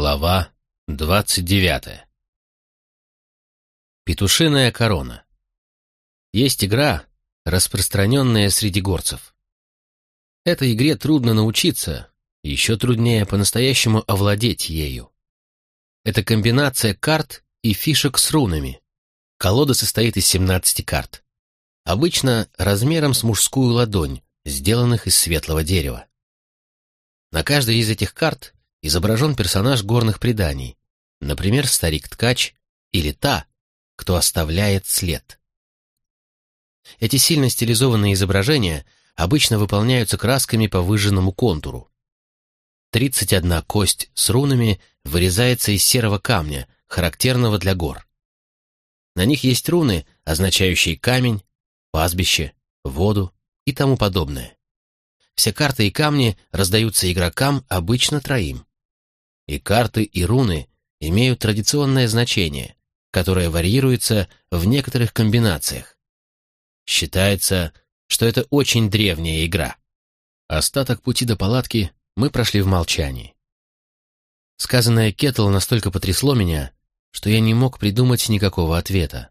Глава двадцать девятая Петушиная корона. Есть игра, распространенная среди горцев. Этой игре трудно научиться, еще труднее по-настоящему овладеть ею. Это комбинация карт и фишек с рунами. Колода состоит из 17 карт. Обычно размером с мужскую ладонь, сделанных из светлого дерева. На каждой из этих карт изображен персонаж горных преданий, например, старик-ткач или та, кто оставляет след. Эти сильно стилизованные изображения обычно выполняются красками по выжженному контуру. 31 кость с рунами вырезается из серого камня, характерного для гор. На них есть руны, означающие камень, пастбище, воду и тому подобное. Все карты и камни раздаются игрокам обычно троим. И карты, и руны имеют традиционное значение, которое варьируется в некоторых комбинациях. Считается, что это очень древняя игра. Остаток пути до палатки мы прошли в молчании. Сказанное Кетл настолько потрясло меня, что я не мог придумать никакого ответа.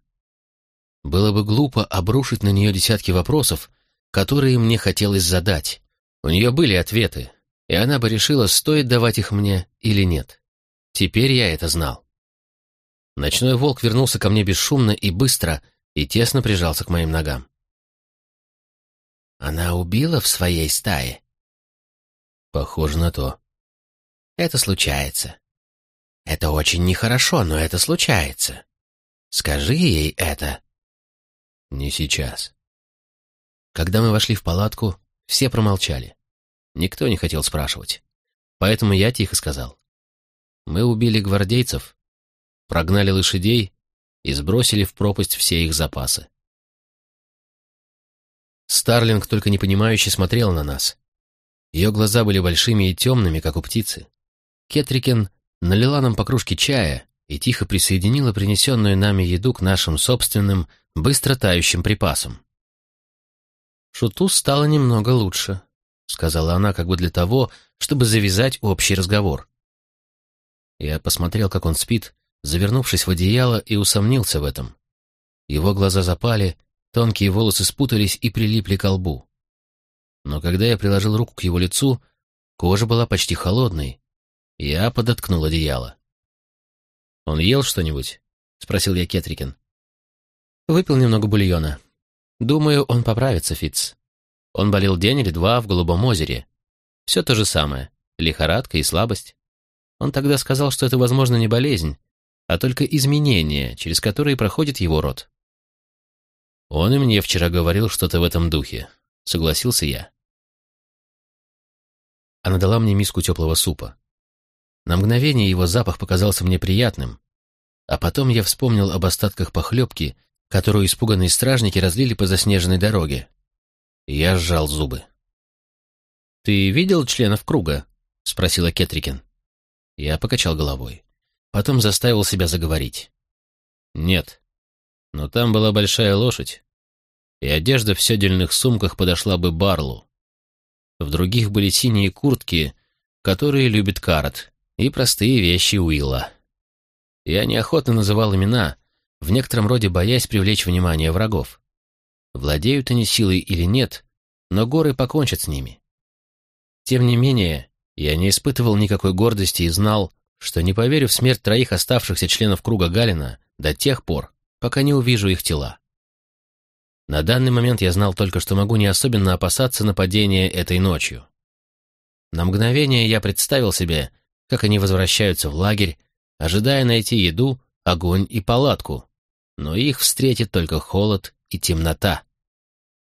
Было бы глупо обрушить на нее десятки вопросов, которые мне хотелось задать. У нее были ответы, и она бы решила, стоит давать их мне или нет. Теперь я это знал. Ночной волк вернулся ко мне бесшумно и быстро, и тесно прижался к моим ногам. «Она убила в своей стае?» «Похоже на то». «Это случается. Это очень нехорошо, но это случается. Скажи ей это». «Не сейчас». Когда мы вошли в палатку, все промолчали. Никто не хотел спрашивать. Поэтому я тихо сказал. Мы убили гвардейцев, прогнали лошадей и сбросили в пропасть все их запасы. Старлинг только непонимающе смотрел на нас. Ее глаза были большими и темными, как у птицы. Кетрикен налила нам по кружке чая и тихо присоединила принесенную нами еду к нашим собственным, быстро тающим припасам. Шуту стало немного лучше. — сказала она как бы для того, чтобы завязать общий разговор. Я посмотрел, как он спит, завернувшись в одеяло, и усомнился в этом. Его глаза запали, тонкие волосы спутались и прилипли к лбу. Но когда я приложил руку к его лицу, кожа была почти холодной. Я подоткнул одеяло. «Он ел что-нибудь?» — спросил я Кетрикин. «Выпил немного бульона. Думаю, он поправится, Фитц. Он болел день или два в Голубом озере. Все то же самое, лихорадка и слабость. Он тогда сказал, что это, возможно, не болезнь, а только изменения, через которые проходит его род. Он и мне вчера говорил что-то в этом духе, согласился я. Она дала мне миску теплого супа. На мгновение его запах показался мне приятным, а потом я вспомнил об остатках похлебки, которую испуганные стражники разлили по заснеженной дороге. Я сжал зубы. «Ты видел членов круга?» — спросила Кетрикин. Я покачал головой. Потом заставил себя заговорить. «Нет. Но там была большая лошадь, и одежда в седельных сумках подошла бы Барлу. В других были синие куртки, которые любит Карат, и простые вещи Уилла. Я неохотно называл имена, в некотором роде боясь привлечь внимание врагов. Владеют они силой или нет, но горы покончат с ними. Тем не менее, я не испытывал никакой гордости и знал, что не поверю в смерть троих оставшихся членов круга Галина до тех пор, пока не увижу их тела. На данный момент я знал только, что могу не особенно опасаться нападения этой ночью. На мгновение я представил себе, как они возвращаются в лагерь, ожидая найти еду, огонь и палатку, но их встретит только холод и темнота.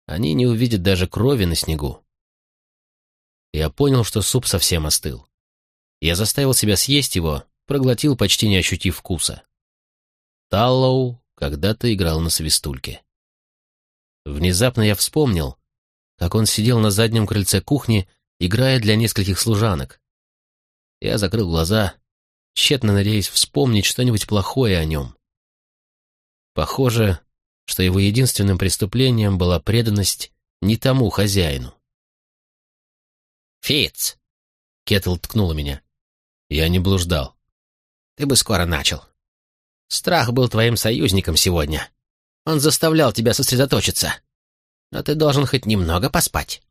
Они не увидят даже крови на снегу. Я понял, что суп совсем остыл. Я заставил себя съесть его, проглотил, почти не ощутив вкуса. Таллоу когда-то играл на свистульке. Внезапно я вспомнил, как он сидел на заднем крыльце кухни, играя для нескольких служанок. Я закрыл глаза, тщетно надеясь вспомнить что-нибудь плохое о нем. Похоже, что его единственным преступлением была преданность не тому хозяину. «Фиц!» — Кетл ткнула меня. Я не блуждал. ты бы скоро начал. Страх был твоим союзником сегодня. Он заставлял тебя сосредоточиться. Но ты должен хоть немного поспать.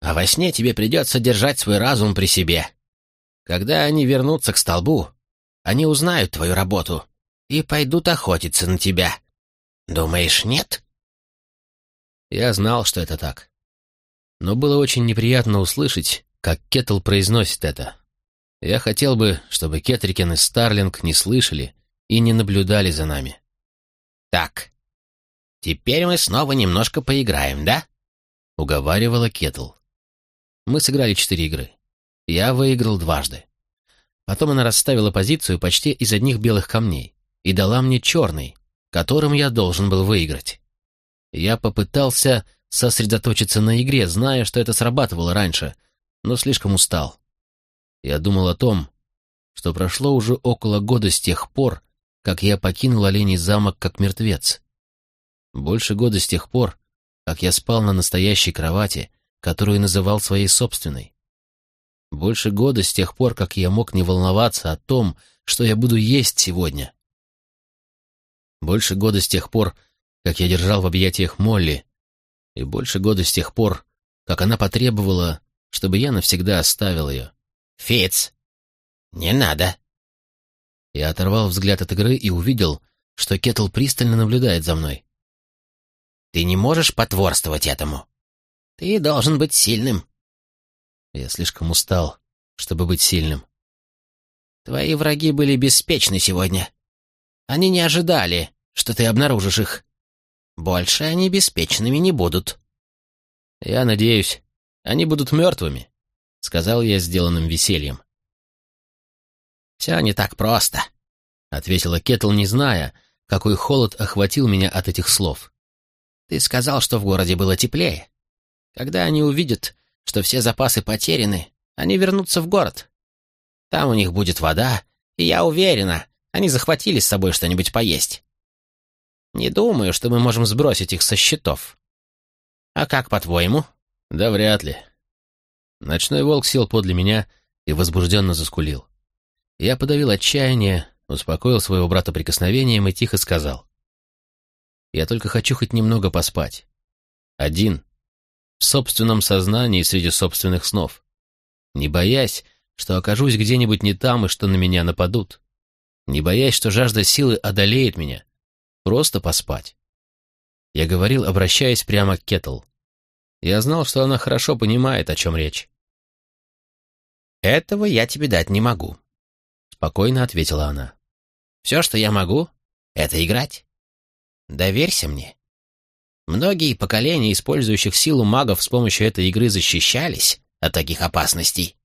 А во сне тебе придется держать свой разум при себе. Когда они вернутся к столбу, они узнают твою работу и пойдут охотиться на тебя. Думаешь, нет?» Я знал, что это так. Но было очень неприятно услышать, как Кеттл произносит это. Я хотел бы, чтобы Кетрикен и Старлинг не слышали и не наблюдали за нами. «Так, теперь мы снова немножко поиграем, да?» — уговаривала Кеттл. Мы сыграли четыре игры. Я выиграл дважды. Потом она расставила позицию почти из одних белых камней и дала мне черный, которым я должен был выиграть. Я попытался сосредоточиться на игре, зная, что это срабатывало раньше, но слишком устал. Я думал о том, что прошло уже около года с тех пор, как я покинул Оленей замок как мертвец. Больше года с тех пор, как я спал на настоящей кровати, которую называл своей собственной. Больше года с тех пор, как я мог не волноваться о том, что я буду есть сегодня. Больше года с тех пор, как я держал в объятиях Молли, и больше года с тех пор, как она потребовала, чтобы я навсегда оставил ее. «Фиц, не надо!» Я оторвал взгляд от игры и увидел, что Кетл пристально наблюдает за мной. «Ты не можешь потворствовать этому. Ты должен быть сильным. Я слишком устал, чтобы быть сильным. Твои враги были беспечны сегодня. Они не ожидали, что ты обнаружишь их. Больше они беспечными не будут. Я надеюсь, они будут мертвыми, — сказал я сделанным весельем. «Все не так просто», — ответила Кетл, не зная, какой холод охватил меня от этих слов. «Ты сказал, что в городе было теплее. Когда они увидят, что все запасы потеряны, они вернутся в город. Там у них будет вода, и я уверена, они захватили с собой что-нибудь поесть. Не думаю, что мы можем сбросить их со счетов. А как, по-твоему? Да вряд ли. Ночной волк сел подле меня и возбужденно заскулил. Я подавил отчаяние, успокоил своего брата прикосновением и тихо сказал. Я только хочу хоть немного поспать. Один, в собственном сознании среди собственных снов, не боясь, что окажусь где-нибудь не там и что на меня нападут, не боясь, что жажда силы одолеет меня, просто поспать. Я говорил, обращаясь прямо к Кетл. Я знал, что она хорошо понимает, о чем речь. «Этого я тебе дать не могу», — спокойно ответила она. «Все, что я могу, — это играть. Доверься мне. Многие поколения использующих силу магов с помощью этой игры защищались от таких опасностей.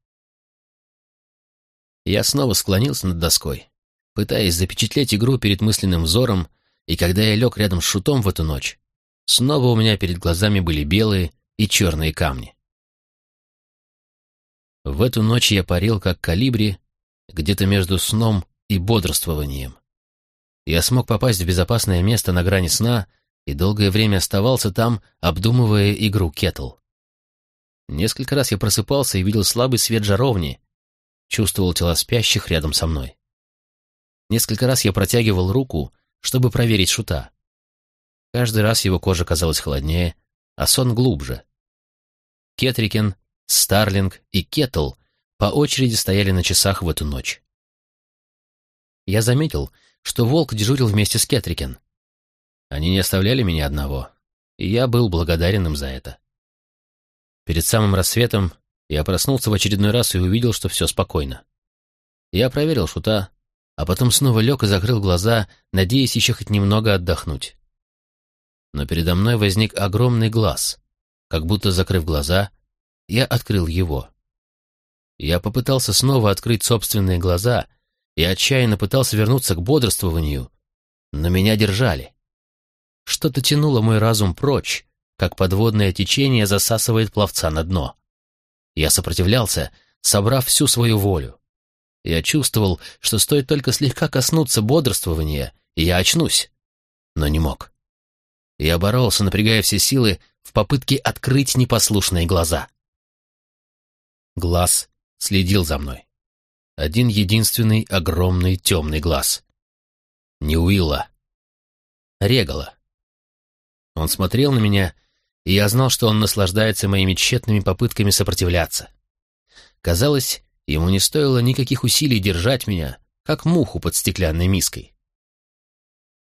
Я снова склонился над доской, пытаясь запечатлеть игру перед мысленным взором, и когда я лег рядом с шутом в эту ночь, снова у меня перед глазами были белые и черные камни. В эту ночь я парил как калибри, где-то между сном и бодрствованием. Я смог попасть в безопасное место на грани сна и долгое время оставался там, обдумывая игру Кетл. Несколько раз я просыпался и видел слабый свет жаровни, чувствовал тела спящих рядом со мной. Несколько раз я протягивал руку, чтобы проверить шута. Каждый раз его кожа казалась холоднее, а сон глубже. Кетрикен, Старлинг и Кетл по очереди стояли на часах в эту ночь. Я заметил, что волк дежурил вместе с Кетрикен. Они не оставляли меня одного, и я был благодарен им за это. Перед самым рассветом я проснулся в очередной раз и увидел, что все спокойно. Я проверил шута, а потом снова лег и закрыл глаза, надеясь еще хоть немного отдохнуть. Но передо мной возник огромный глаз. Как будто, закрыв глаза, я открыл его. Я попытался снова открыть собственные глаза и отчаянно пытался вернуться к бодрствованию, но меня держали. Что-то тянуло мой разум прочь, как подводное течение засасывает пловца на дно. Я сопротивлялся, собрав всю свою волю. Я чувствовал, что стоит только слегка коснуться бодрствования, и я очнусь, но не мог. Я боролся, напрягая все силы в попытке открыть непослушные глаза. Глаз следил за мной. один единственный огромный темный глаз. Не Уилла. Регала. Он смотрел на меня, и я знал, что он наслаждается моими тщетными попытками сопротивляться. Казалось, ему не стоило никаких усилий держать меня, как муху под стеклянной миской.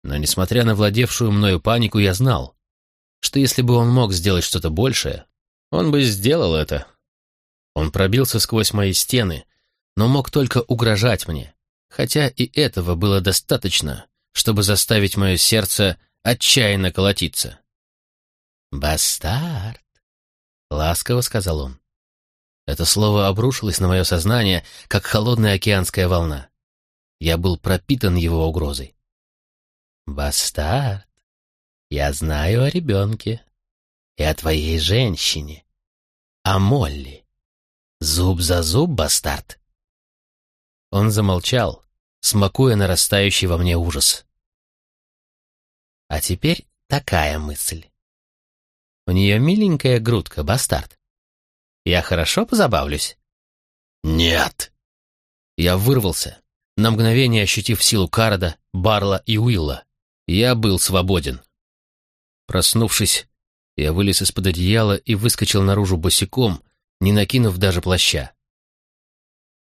Но, несмотря на владевшую мною панику, я знал, что если бы он мог сделать что-то большее, он бы сделал это. Он пробился сквозь мои стены, но мог только угрожать мне, хотя и этого было достаточно, чтобы заставить мое сердце отчаянно колотиться. «Бастард», — ласково сказал он. Это слово обрушилось на мое сознание, как холодная океанская волна. Я был пропитан его угрозой. «Бастард, я знаю о ребенке и о твоей женщине, о Молли. Зуб за зуб, бастард!» Он замолчал, смакуя нарастающий во мне ужас. А теперь такая мысль. У нее миленькая грудка, бастард. Я хорошо позабавлюсь? Нет. Я вырвался, на мгновение ощутив силу Карада, Барла и Уилла. Я был свободен. Проснувшись, я вылез из-под одеяла и выскочил наружу босиком, не накинув даже плаща.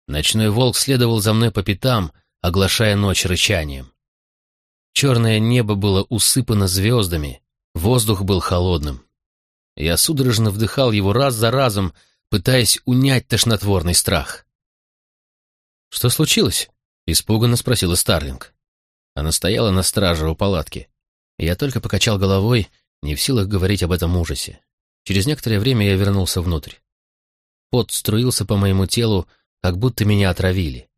Ночной волк следовал за мной по пятам, оглашая ночь рычанием. Черное небо было усыпано звездами, воздух был холодным. Я судорожно вдыхал его раз за разом, пытаясь унять тошнотворный страх. «Что случилось?» — испуганно спросила Старлинг. Она стояла на страже у палатки. Я только покачал головой, не в силах говорить об этом ужасе. Через некоторое время я вернулся внутрь. Пот струился по моему телу, как будто меня отравили.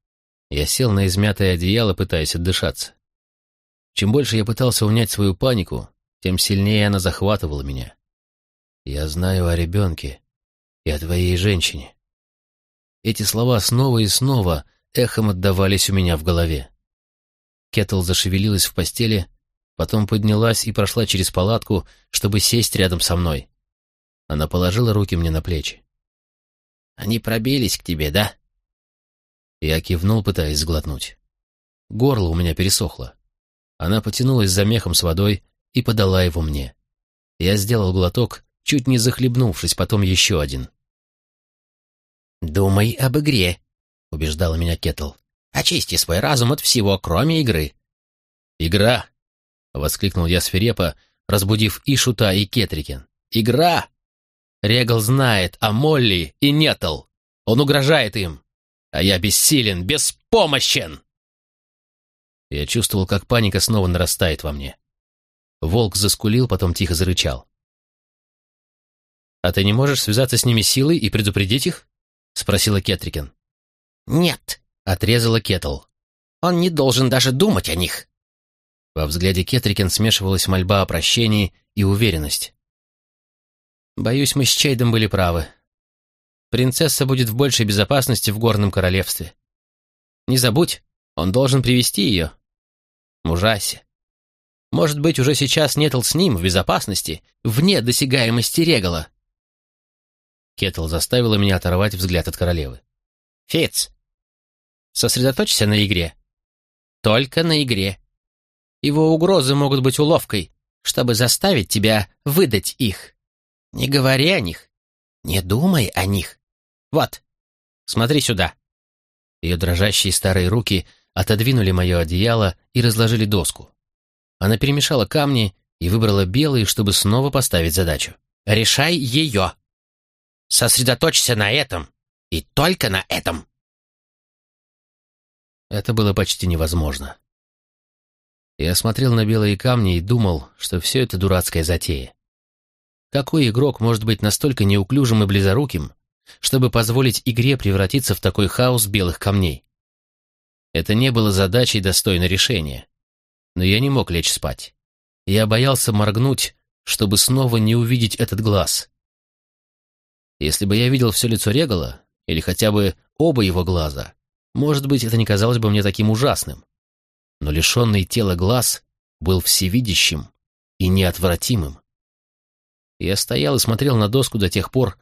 Я сел на измятое одеяло, пытаясь отдышаться. Чем больше я пытался унять свою панику, тем сильнее она захватывала меня. «Я знаю о ребенке и о твоей женщине». Эти слова снова и снова эхом отдавались у меня в голове. Кетл зашевелилась в постели, потом поднялась и прошла через палатку, чтобы сесть рядом со мной. Она положила руки мне на плечи. «Они пробились к тебе, да?» Я кивнул, пытаясь сглотнуть. Горло у меня пересохло. Она потянулась за мехом с водой и подала его мне. Я сделал глоток, чуть не захлебнувшись, потом еще один. «Думай об игре», — убеждала меня Кетл. «Очисти свой разум от всего, кроме игры». «Игра!» — воскликнул я свирепо, разбудив и Шута, и Кетрикен. «Игра!» Регал знает о Молли и Нетл. Он угрожает им. А я бессилен, беспомощен. Я чувствовал, как паника снова нарастает во мне. Волк заскулил, потом тихо зарычал. «А ты не можешь связаться с ними силой и предупредить их?» — спросила Кетрикен. «Нет», — отрезала Кетл. «Он не должен даже думать о них». Во взгляде Кетрикен смешивалась мольба о прощении и уверенность. Боюсь, мы с Чейдом были правы. Принцесса будет в большей безопасности в горном королевстве. Не забудь, он должен привести ее. Мужайся. Может быть, уже сейчас Нетл с ним в безопасности, вне досягаемости Регала. Кетл заставила меня оторвать взгляд от королевы. «Фиц, сосредоточься на игре. Только на игре. Его угрозы могут быть уловкой, чтобы заставить тебя выдать их. Не говори о них. Не думай о них. Вот, смотри сюда». Ее дрожащие старые руки отодвинули мое одеяло и разложили доску. Она перемешала камни и выбрала белые, чтобы снова поставить задачу. «Решай ее!» Сосредоточься на этом. И только на этом. Это было почти невозможно. Я смотрел на белые камни и думал, что все это дурацкая затея. Какой игрок может быть настолько неуклюжим и близоруким, чтобы позволить игре превратиться в такой хаос белых камней? Это не было задачей достойной решения. Но я не мог лечь спать. Я боялся моргнуть, чтобы снова не увидеть этот глаз. Если бы я видел все лицо Регала, или хотя бы оба его глаза, может быть, это не казалось бы мне таким ужасным. Но лишенный тела глаз был всевидящим и неотвратимым. Я стоял и смотрел на доску до тех пор,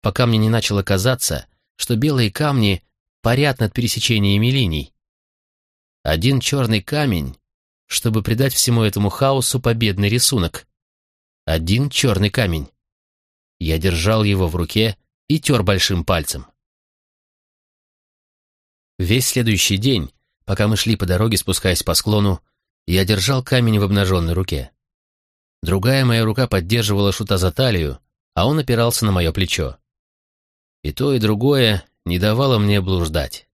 пока мне не начало казаться, что белые камни парят над пересечениями линий. Один черный камень, чтобы придать всему этому хаосу победный рисунок. Один черный камень. Я держал его в руке и тер большим пальцем. Весь следующий день, пока мы шли по дороге, спускаясь по склону, я держал камень в обнаженной руке. Другая моя рука поддерживала шута за талию, а он опирался на мое плечо. И то, и другое не давало мне блуждать.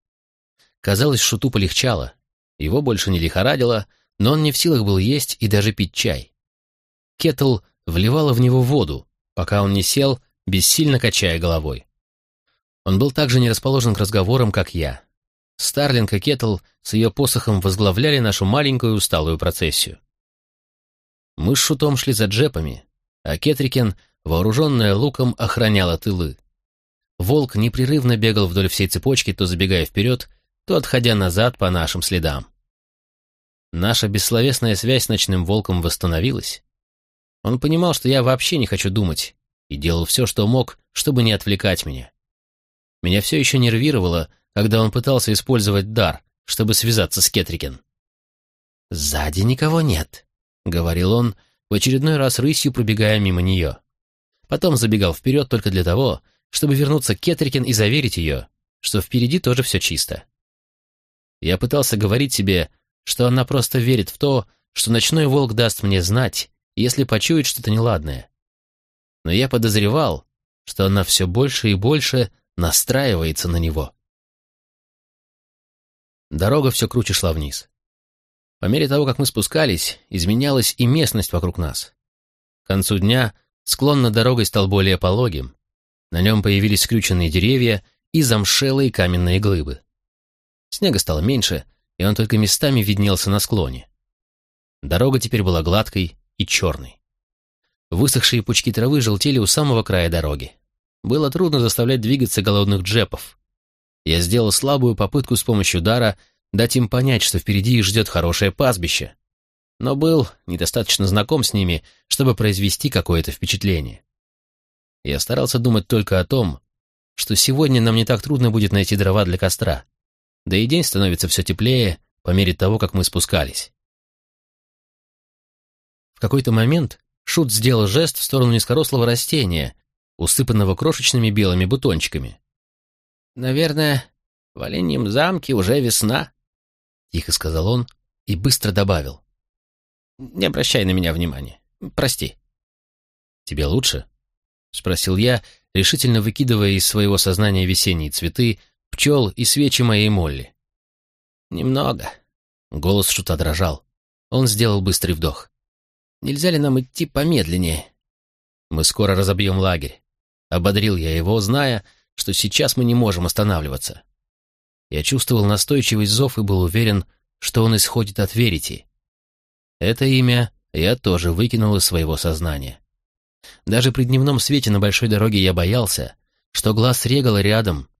Казалось, шуту полегчало. Его больше не лихорадило, но он не в силах был есть и даже пить чай. Кетл вливала в него воду, пока он не сел, бессильно качая головой. Он был также не расположен к разговорам, как я. Старлинг и Кетл с ее посохом возглавляли нашу маленькую усталую процессию. Мы с Шутом шли за джепами, а Кетрикен, вооруженная луком, охраняла тылы. Волк непрерывно бегал вдоль всей цепочки, то забегая вперед, то отходя назад по нашим следам. Наша бессловесная связь с ночным волком восстановилась. Он понимал, что я вообще не хочу думать, и делал все, что мог, чтобы не отвлекать меня. Меня все еще нервировало, когда он пытался использовать дар, чтобы связаться с Кетрикен. «Сзади никого нет», — говорил он, в очередной раз рысью пробегая мимо нее. Потом забегал вперед только для того, чтобы вернуться к Кетрикин и заверить ее, что впереди тоже все чисто. Я пытался говорить себе, что она просто верит в то, что ночной волк даст мне знать, если почует что-то неладное. Но я подозревал, что она все больше и больше настраивается на него. Дорога все круче шла вниз. По мере того, как мы спускались, изменялась и местность вокруг нас. К концу дня склон над дорогой стал более пологим. На нем появились скрюченные деревья и замшелые каменные глыбы. Снега стало меньше, и он только местами виднелся на склоне. Дорога теперь была гладкой и черной. Высохшие пучки травы желтели у самого края дороги. Было трудно заставлять двигаться голодных джепов. Я сделал слабую попытку с помощью дара дать им понять, что впереди их ждет хорошее пастбище, но был недостаточно знаком с ними, чтобы произвести какое-то впечатление. Я старался думать только о том, что сегодня нам не так трудно будет найти дрова для костра, да и день становится все теплее по мере того, как мы спускались. Какой-то момент Шут сделал жест в сторону низкорослого растения, усыпанного крошечными белыми бутончиками. «Наверное, в Оленьем замке уже весна», — тихо сказал он и быстро добавил. «Не обращай на меня внимания. Прости». «Тебе лучше?» — спросил я, решительно выкидывая из своего сознания весенние цветы, пчел и свечи моей Молли. «Немного». Голос Шута дрожал. Он сделал быстрый вдох. «Нельзя ли нам идти помедленнее?» «Мы скоро разобьем лагерь». Ободрил я его, зная, что сейчас мы не можем останавливаться. Я чувствовал настойчивый зов и был уверен, что он исходит от Верити. Это имя я тоже выкинул из своего сознания. Даже при дневном свете на большой дороге я боялся, что глаз регала рядом.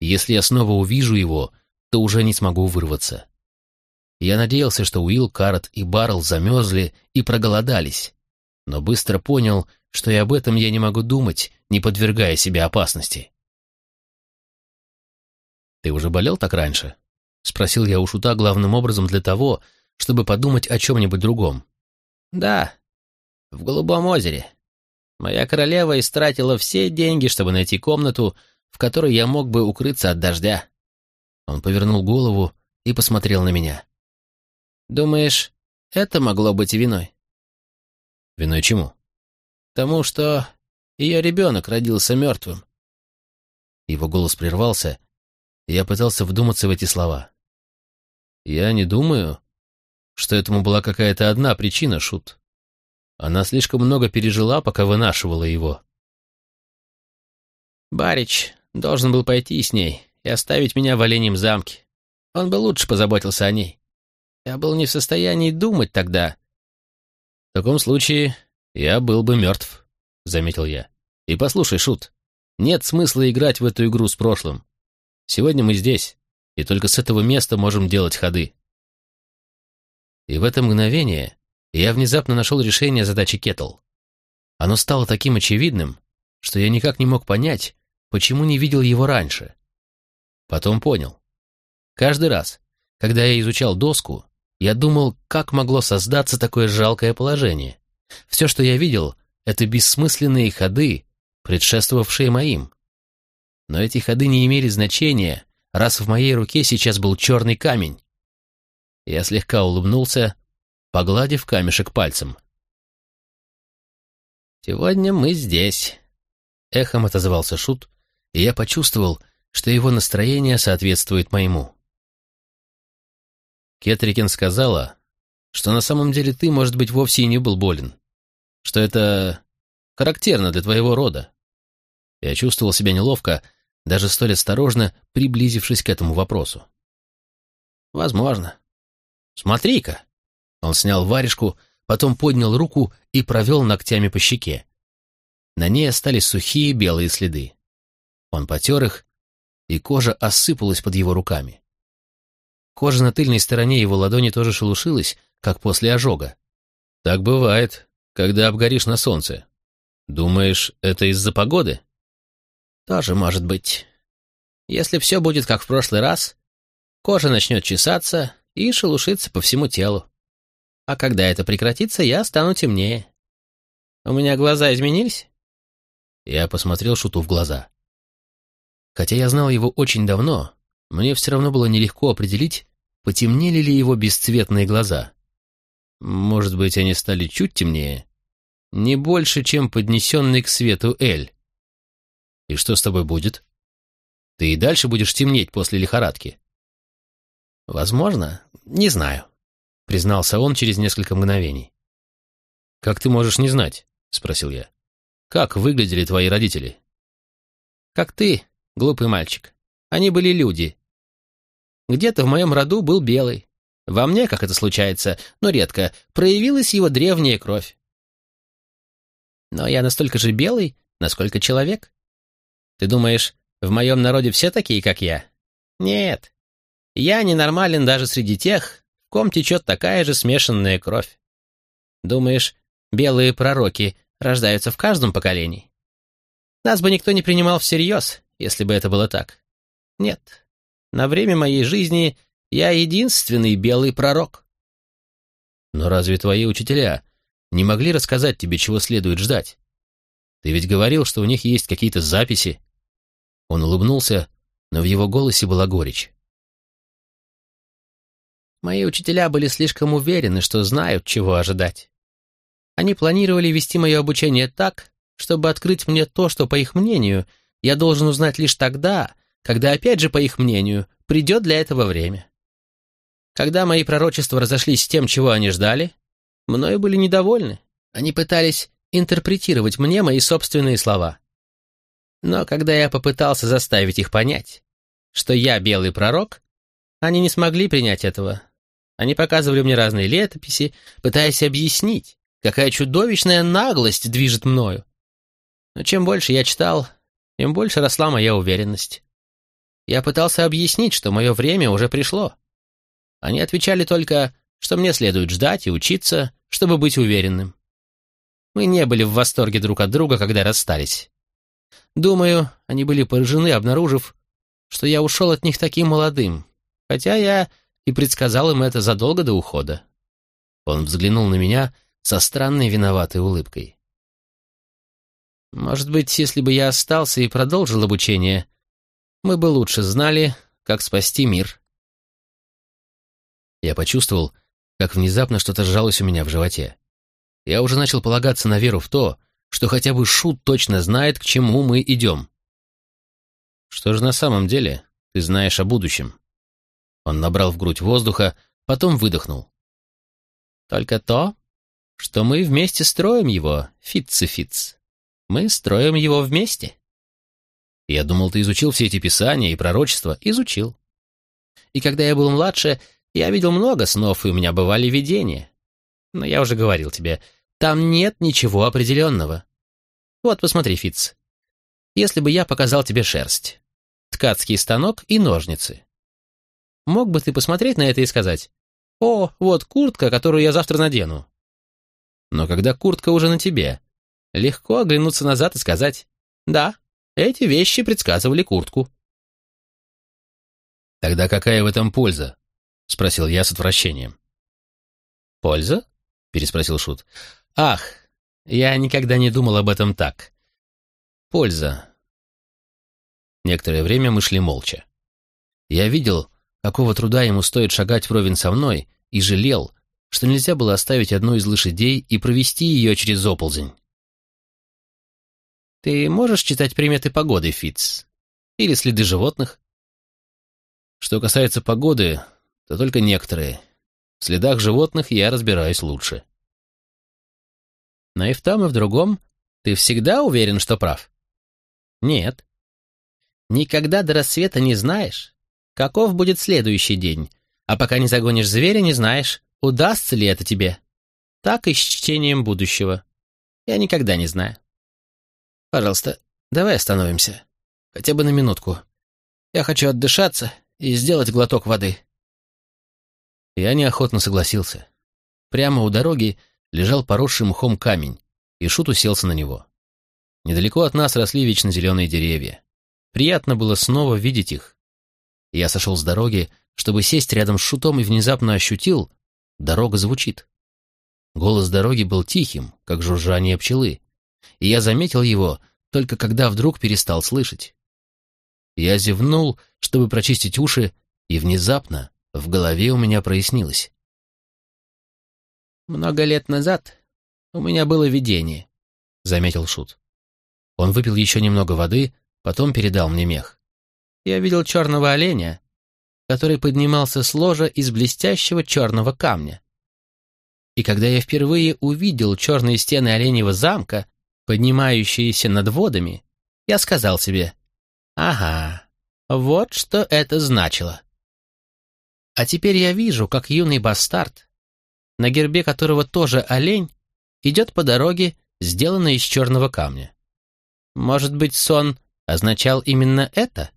Если я снова увижу его, то уже не смогу вырваться. Я надеялся, что Уилл, Карт и Баррел замерзли и проголодались, но быстро понял, что и об этом я не могу думать, не подвергая себя опасности. «Ты уже болел так раньше?» — спросил я у Шута главным образом для того, чтобы подумать о чем-нибудь другом. «Да, в Голубом озере. Моя королева истратила все деньги, чтобы найти комнату, в которой я мог бы укрыться от дождя». Он повернул голову и посмотрел на меня. «Думаешь, это могло быть виной?» «Виной чему?» «Тому, что ее ребенок родился мертвым». Его голос прервался, я пытался вдуматься в эти слова. Я не думаю, что этому была какая-то одна причина, Шут. Она слишком много пережила, пока вынашивала его. Барич должен был пойти с ней и оставить меня в оленьем замке. Он бы лучше позаботился о ней. Я был не в состоянии думать тогда. В таком случае я был бы мертв, — заметил я. И послушай, Шут, нет смысла играть в эту игру с прошлым. Сегодня мы здесь, и только с этого места можем делать ходы. И в это мгновение я внезапно нашел решение задачи Кетл. Оно стало таким очевидным, что я никак не мог понять, почему не видел его раньше. Потом понял. Каждый раз, когда я изучал доску, я думал, как могло создаться такое жалкое положение. Все, что я видел, это бессмысленные ходы, предшествовавшие моим. Но эти ходы не имели значения, раз в моей руке сейчас был черный камень. Я слегка улыбнулся, погладив камешек пальцем. «Сегодня мы здесь», — эхом отозвался Шут, и я почувствовал, что его настроение соответствует моему. Кетрикин сказала, что на самом деле ты, может быть, вовсе и не был болен, что это характерно для твоего рода. Я чувствовал себя неловко, даже столь осторожно приблизившись к этому вопросу. «Возможно. Смотри-ка!» Он снял варежку, потом поднял руку и провел ногтями по щеке. На ней остались сухие белые следы. Он потер их, и кожа осыпалась под его руками. Кожа на тыльной стороне его ладони тоже шелушилась, как после ожога. «Так бывает, когда обгоришь на солнце. Думаешь, это из-за погоды?» «Тоже может быть. Если все будет как в прошлый раз, кожа начнет чесаться и шелушиться по всему телу. А когда это прекратится, я стану темнее. У меня глаза изменились?» Я посмотрел Шуту в глаза. Хотя я знал его очень давно, мне все равно было нелегко определить, потемнели ли его бесцветные глаза. Может быть, они стали чуть темнее? Не больше, чем поднесенный к свету Эль. И что с тобой будет? Ты и дальше будешь темнеть после лихорадки? Возможно, не знаю, признался он через несколько мгновений. Как ты можешь не знать? спросил я. Как выглядели твои родители? Как ты, глупый мальчик. Они были люди. Где-то в моем роду был белый. Во мне, как это случается, но редко, проявилась его древняя кровь. Но я настолько же белый, насколько человек. Ты думаешь, в моем народе все такие, как я? Нет. Я ненормален даже среди тех, в ком течет такая же смешанная кровь. Думаешь, белые пророки рождаются в каждом поколении. Нас бы никто не принимал всерьез, если бы это было так. Нет, на время моей жизни я единственный белый пророк. Но разве твои учителя не могли рассказать тебе, чего следует ждать? Ты ведь говорил, что у них есть какие-то записи. Он улыбнулся, но в его голосе была горечь. Мои учителя были слишком уверены, что знают, чего ожидать. Они планировали вести мое обучение так, чтобы открыть мне то, что, по их мнению, я должен узнать лишь тогда, когда, опять же, по их мнению, придет для этого время. Когда мои пророчества разошлись с тем, чего они ждали, мною были недовольны. Они пытались интерпретировать мне мои собственные слова. Но когда я попытался заставить их понять, что я белый пророк, они не смогли принять этого. Они показывали мне разные летописи, пытаясь объяснить, Какая чудовищная наглость движет мною. Но чем больше я читал, тем больше росла моя уверенность. Я пытался объяснить, что мое время уже пришло. Они отвечали только, что мне следует ждать и учиться, чтобы быть уверенным. Мы не были в восторге друг от друга, когда расстались. Думаю, они были поражены, обнаружив, что я ушел от них таким молодым, хотя я и предсказал им это задолго до ухода. Он взглянул на меня со странной виноватой улыбкой. Может быть, если бы я остался и продолжил обучение, мы бы лучше знали, как спасти мир. Я почувствовал, как внезапно что-то сжалось у меня в животе. Я уже начал полагаться на веру в то, что хотя бы Шут точно знает, к чему мы идем. Что же на самом деле ты знаешь о будущем? Он набрал в грудь воздуха, потом выдохнул. Только то, что мы вместе строим его, Фитцефиц. Мы строим его вместе. Я думал, ты изучил все эти писания и пророчества. Изучил. И когда я был младше, я видел много снов, и у меня бывали видения. Но я уже говорил тебе, там нет ничего определенного. Вот, посмотри, Фитц. Если бы я показал тебе шерсть, ткацкий станок и ножницы, мог бы ты посмотреть на это и сказать, «О, вот куртка, которую я завтра надену. Но когда куртка уже на тебе, легко оглянуться назад и сказать «Да, эти вещи предсказывали куртку». «Тогда какая в этом польза?» — спросил я с отвращением. «Польза?» — переспросил Шут. «Ах, я никогда не думал об этом так. Польза». Некоторое время мы шли молча. Я видел, какого труда ему стоит шагать вровень со мной, и жалел, что нельзя было оставить одну из лошадей и провести ее через оползень. «Ты можешь читать приметы погоды, Фитц? Или следы животных?» «Что касается погоды, то только некоторые. В следах животных я разбираюсь лучше». «Но и в том, и в другом ты всегда уверен, что прав?» «Нет. Никогда до рассвета не знаешь, каков будет следующий день, а пока не загонишь зверя, не знаешь, удастся ли это тебе. Так и с чтением будущего. Я никогда не знаю. Пожалуйста, давай остановимся. Хотя бы на минутку. Я хочу отдышаться и сделать глоток воды. Я неохотно согласился. Прямо у дороги лежал поросший мхом камень, и Шут уселся на него. Недалеко от нас росли вечно зеленые деревья. Приятно было снова видеть их. Я сошел с дороги, чтобы сесть рядом с Шутом и внезапно ощутил, дорога звучит. Голос дороги был тихим, как жужжание пчелы, и я заметил его только когда вдруг перестал слышать. Я зевнул, чтобы прочистить уши, и внезапно в голове у меня прояснилось. «Много лет назад у меня было видение», — заметил Шут. Он выпил еще немного воды, потом передал мне мех. «Я видел черного оленя, который поднимался с ложа из блестящего черного камня. И когда я впервые увидел черные стены оленьего замка, поднимающиеся над водами, я сказал себе, «Ага, вот что это значило». А теперь я вижу, как юный бастард, на гербе которого тоже олень, идет по дороге, сделанной из черного камня. Может быть, сон означал именно это?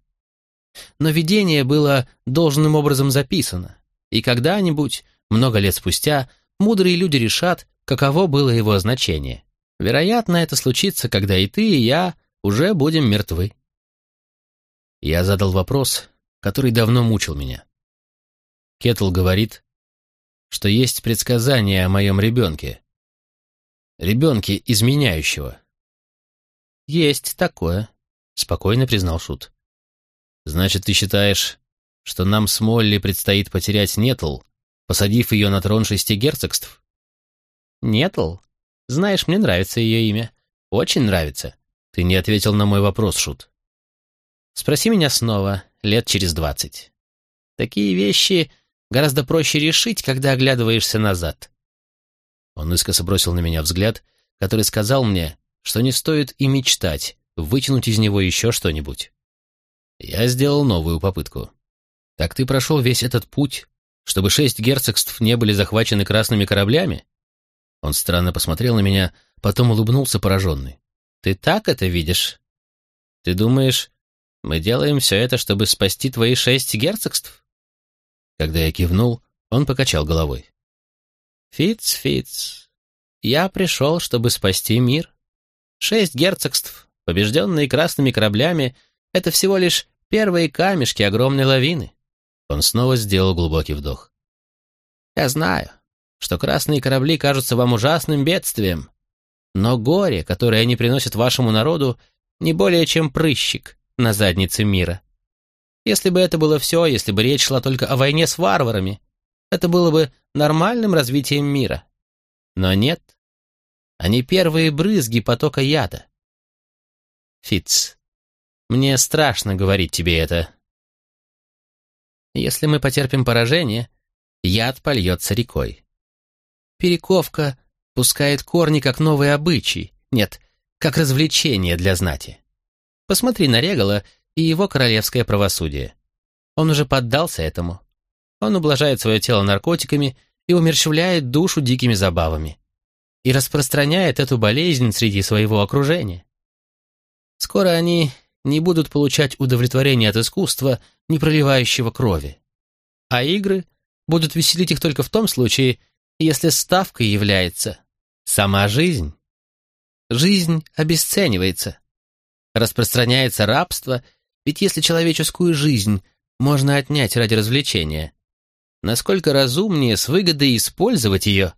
Но видение было должным образом записано, и когда-нибудь, много лет спустя, мудрые люди решат, каково было его значение. Вероятно, это случится, когда и ты, и я уже будем мертвы. Я задал вопрос, который давно мучил меня. Кетл говорит, что есть предсказание о моем ребенке. Ребенке изменяющего. «Есть такое», — спокойно признал Шут. «Значит, ты считаешь, что нам с Молли предстоит потерять Нетл, посадив ее на трон шести герцогств?» «Нетл?» Знаешь, мне нравится ее имя. Очень нравится. Ты не ответил на мой вопрос, Шут. Спроси меня снова, лет через двадцать. Такие вещи гораздо проще решить, когда оглядываешься назад. Он искоса бросил на меня взгляд, который сказал мне, что не стоит и мечтать вытянуть из него еще что-нибудь. Я сделал новую попытку. Так ты прошел весь этот путь, чтобы шесть герцогств не были захвачены красными кораблями? Он странно посмотрел на меня, потом улыбнулся пораженный. «Ты так это видишь? Ты думаешь, мы делаем все это, чтобы спасти твои шесть герцогств?» Когда я кивнул, он покачал головой. «Фиц, Фиц, я пришел, чтобы спасти мир. Шесть герцогств, побежденные красными кораблями, это всего лишь первые камешки огромной лавины». Он снова сделал глубокий вдох. «Я знаю, что красные корабли кажутся вам ужасным бедствием. Но горе, которое они приносят вашему народу, не более чем прыщик на заднице мира. Если бы это было все, если бы речь шла только о войне с варварами, это было бы нормальным развитием мира. Но нет. Они первые брызги потока яда. Фиц, мне страшно говорить тебе это. Если мы потерпим поражение, яд польется рекой. Перековка пускает корни как новый обычай, нет, как развлечение для знати. Посмотри на Регала и его королевское правосудие. Он уже поддался этому. Он ублажает свое тело наркотиками и умерщвляет душу дикими забавами. И распространяет эту болезнь среди своего окружения. Скоро они не будут получать удовлетворение от искусства, не проливающего крови. А игры будут веселить их только в том случае, если ставкой является сама жизнь. Жизнь обесценивается. Распространяется рабство, ведь если человеческую жизнь можно отнять ради развлечения. Насколько разумнее с выгодой использовать ее?»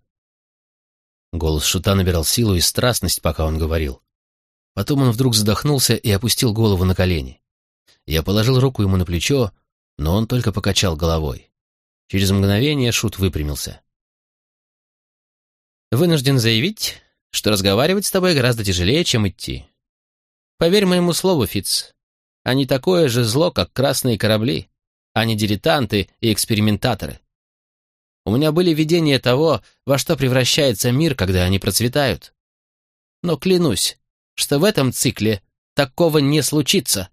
Голос Шута набирал силу и страстность, пока он говорил. Потом он вдруг задохнулся и опустил голову на колени. Я положил руку ему на плечо, но он только покачал головой. Через мгновение Шут выпрямился. «Вынужден заявить, что разговаривать с тобой гораздо тяжелее, чем идти. Поверь моему слову, Фиц, они такое же зло, как красные корабли, а не дилетанты и экспериментаторы. У меня были видения того, во что превращается мир, когда они процветают. Но клянусь, что в этом цикле такого не случится.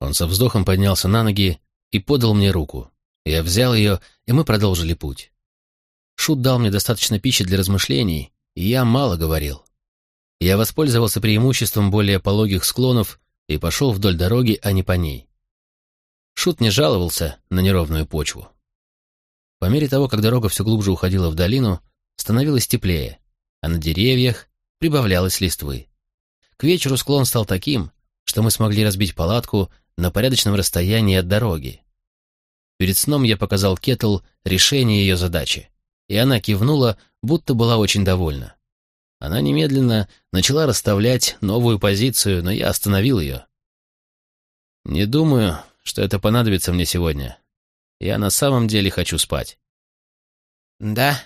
Он со вздохом поднялся на ноги и подал мне руку. Я взял ее, и мы продолжили путь. Шут дал мне достаточно пищи для размышлений, и я мало говорил. Я воспользовался преимуществом более пологих склонов и пошел вдоль дороги, а не по ней. Шут не жаловался на неровную почву. По мере того, как дорога все глубже уходила в долину, становилось теплее, а на деревьях прибавлялось листвы. К вечеру склон стал таким, что мы смогли разбить палатку на порядочном расстоянии от дороги. Перед сном я показал Кетл решение ее задачи, и она кивнула, будто была очень довольна. Она немедленно начала расставлять новую позицию, но я остановил ее. «Не думаю, что это понадобится мне сегодня. Я на самом деле хочу спать». «Да?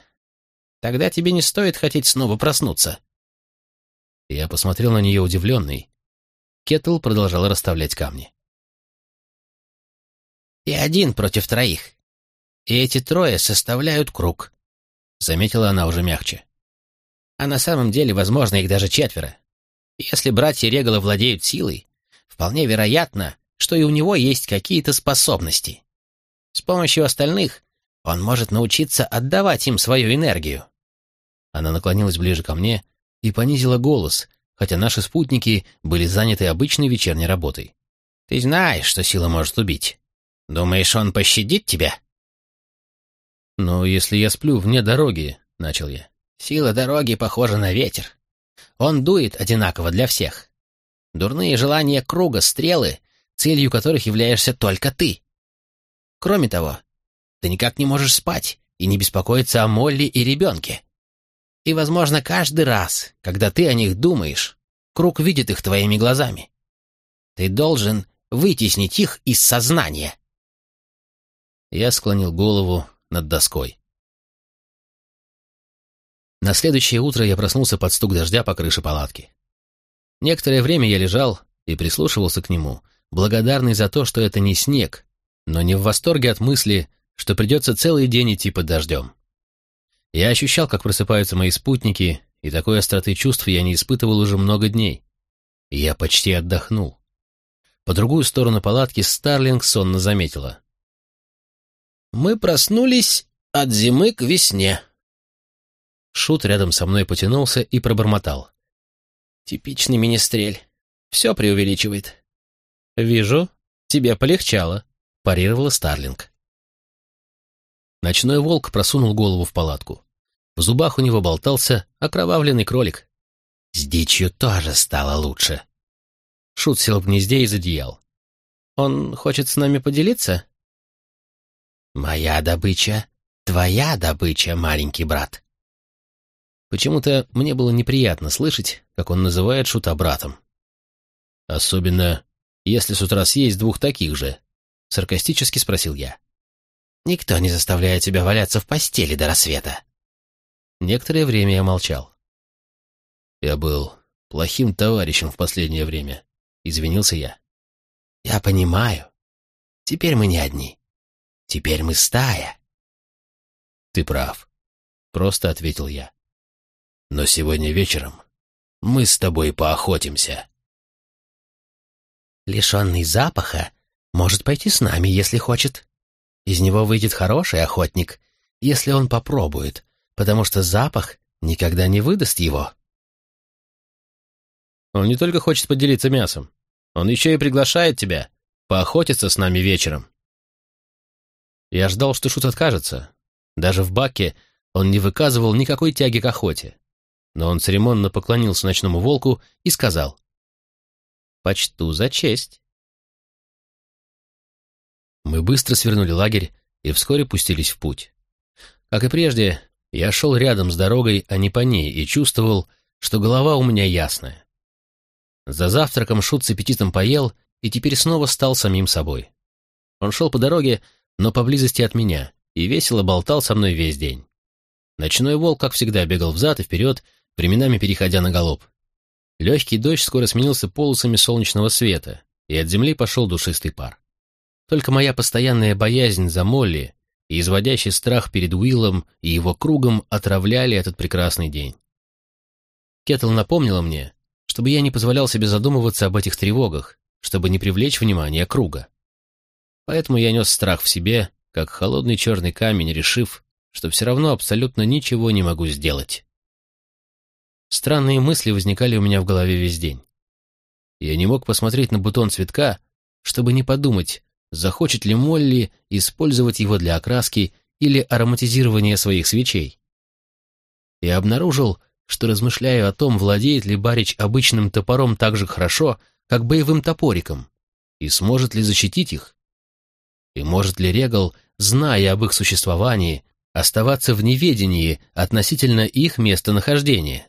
Тогда тебе не стоит хотеть снова проснуться». Я посмотрел на нее удивленный. Кетл продолжала расставлять камни. «И один против троих. И эти трое составляют круг», — заметила она уже мягче. «А на самом деле, возможно, их даже четверо. Если братья Регала владеют силой, вполне вероятно, что и у него есть какие-то способности. С помощью остальных он может научиться отдавать им свою энергию. Она наклонилась ближе ко мне и понизила голос, хотя наши спутники были заняты обычной вечерней работой. «Ты знаешь, что сила может убить. Думаешь, он пощадит тебя?» «Но если я сплю вне дороги», — начал я. «Сила дороги похожа на ветер. Он дует одинаково для всех. Дурные желания круга, стрелы, целью которых являешься только ты. Кроме того, ты никак не можешь спать и не беспокоиться о Молли и ребенке. И, возможно, каждый раз, когда ты о них думаешь, круг видит их твоими глазами. Ты должен вытеснить их из сознания. Я склонил голову над доской. На следующее утро я проснулся под стук дождя по крыше палатки. Некоторое время я лежал и прислушивался к нему, благодарный за то, что это не снег, но не в восторге от мысли, что придется целый день идти под дождем. Я ощущал, как просыпаются мои спутники, и такой остроты чувств я не испытывал уже много дней. Я почти отдохнул. По другую сторону палатки Старлинг сонно заметила. «Мы проснулись от зимы к весне». Шут рядом со мной потянулся и пробормотал. «Типичный министрель. Все преувеличивает». «Вижу, тебе полегчало», — парировала Старлинг. Ночной волк просунул голову в палатку. В зубах у него болтался окровавленный кролик. С дичью тоже стало лучше. Шут сел в гнезде из одеял. «Он хочет с нами поделиться?» «Моя добыча, твоя добыча, маленький брат». Почему-то мне было неприятно слышать, как он называет Шута братом. «Особенно, если с утра съесть двух таких же», — саркастически спросил я. «Никто не заставляет тебя валяться в постели до рассвета», Некоторое время я молчал. Я был плохим товарищем в последнее время. Извинился я. Я понимаю. Теперь мы не одни. Теперь мы стая. Ты прав. Просто ответил я. Но сегодня вечером мы с тобой поохотимся. Лишенный запаха может пойти с нами, если хочет. Из него выйдет хороший охотник, если он попробует, потому что запах никогда не выдаст его. Он не только хочет поделиться мясом, он еще и приглашает тебя поохотиться с нами вечером. Я ждал, что Шут откажется. Даже в баке он не выказывал никакой тяги к охоте. Но он церемонно поклонился ночному волку и сказал «Почту за честь». Мы быстро свернули лагерь и вскоре пустились в путь. Как и прежде, я шел рядом с дорогой, а не по ней, и чувствовал, что голова у меня ясная. За завтраком Шут с аппетитом поел и теперь снова стал самим собой. Он шел по дороге, но поблизости от меня, и весело болтал со мной весь день. Ночной волк, как всегда, бегал взад и вперед, временами переходя на галоп. Легкий дождь скоро сменился полосами солнечного света, и от земли пошел душистый пар. Только моя постоянная боязнь за Молли и изводящий страх перед Уиллом и его кругом отравляли этот прекрасный день. Кеттл напомнила мне, чтобы я не позволял себе задумываться об этих тревогах, чтобы не привлечь внимание круга. Поэтому я нес страх в себе, как холодный черный камень, решив, что все равно абсолютно ничего не могу сделать. Странные мысли возникали у меня в голове весь день. Я не мог посмотреть на бутон цветка, чтобы не подумать, захочет ли Молли использовать его для окраски или ароматизирования своих свечей. Я обнаружил, что размышляю о том, владеет ли Барич обычным топором так же хорошо, как боевым топориком, и сможет ли защитить их. И может ли Регал, зная об их существовании, оставаться в неведении относительно их местонахождения?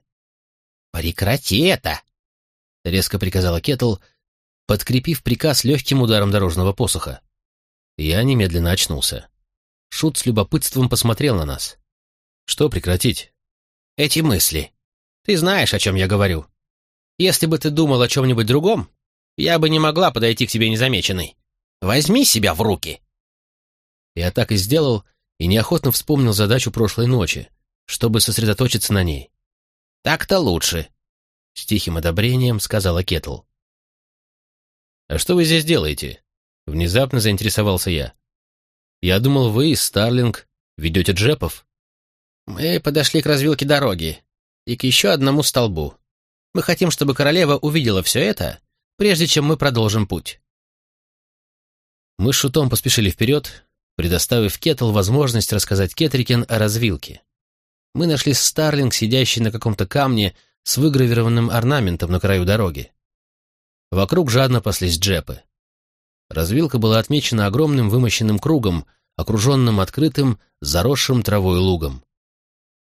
«Прекрати это!» — резко приказала Кетл, подкрепив приказ легким ударом дорожного посоха. Я немедленно очнулся. Шут с любопытством посмотрел на нас. «Что прекратить?» «Эти мысли. Ты знаешь, о чем я говорю. Если бы ты думал о чем-нибудь другом, я бы не могла подойти к тебе незамеченной. Возьми себя в руки!» Я так и сделал, и неохотно вспомнил задачу прошлой ночи, чтобы сосредоточиться на ней. «Так-то лучше», — с тихим одобрением сказала Кетл. «А что вы здесь делаете?» — внезапно заинтересовался я. «Я думал, вы, Старлинг, ведете джепов». «Мы подошли к развилке дороги и к еще одному столбу. Мы хотим, чтобы королева увидела все это, прежде чем мы продолжим путь». Мы с Шутом поспешили вперед, предоставив Кетл возможность рассказать Кетрикен о развилке. Мы нашли Старлинг, сидящий на каком-то камне с выгравированным орнаментом на краю дороги. Вокруг жадно паслись джепы. Развилка была отмечена огромным вымощенным кругом, окруженным открытым, заросшим травой лугом.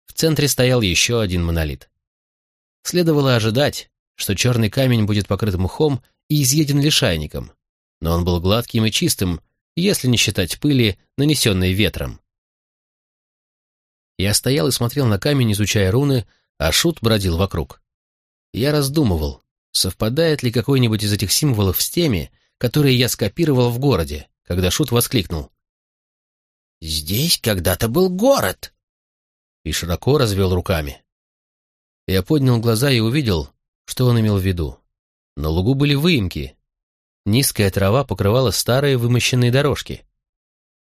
В центре стоял еще один монолит. Следовало ожидать, что черный камень будет покрыт мхом и изъеден лишайником, но он был гладким и чистым, если не считать пыли, нанесенной ветром. Я стоял и смотрел на камень, изучая руны, а Шут бродил вокруг. Я раздумывал, совпадает ли какой-нибудь из этих символов с теми, которые я скопировал в городе, когда Шут воскликнул. «Здесь когда-то был город!» И широко развел руками. Я поднял глаза и увидел, что он имел в виду. На лугу были выемки. Низкая трава покрывала старые вымощенные дорожки.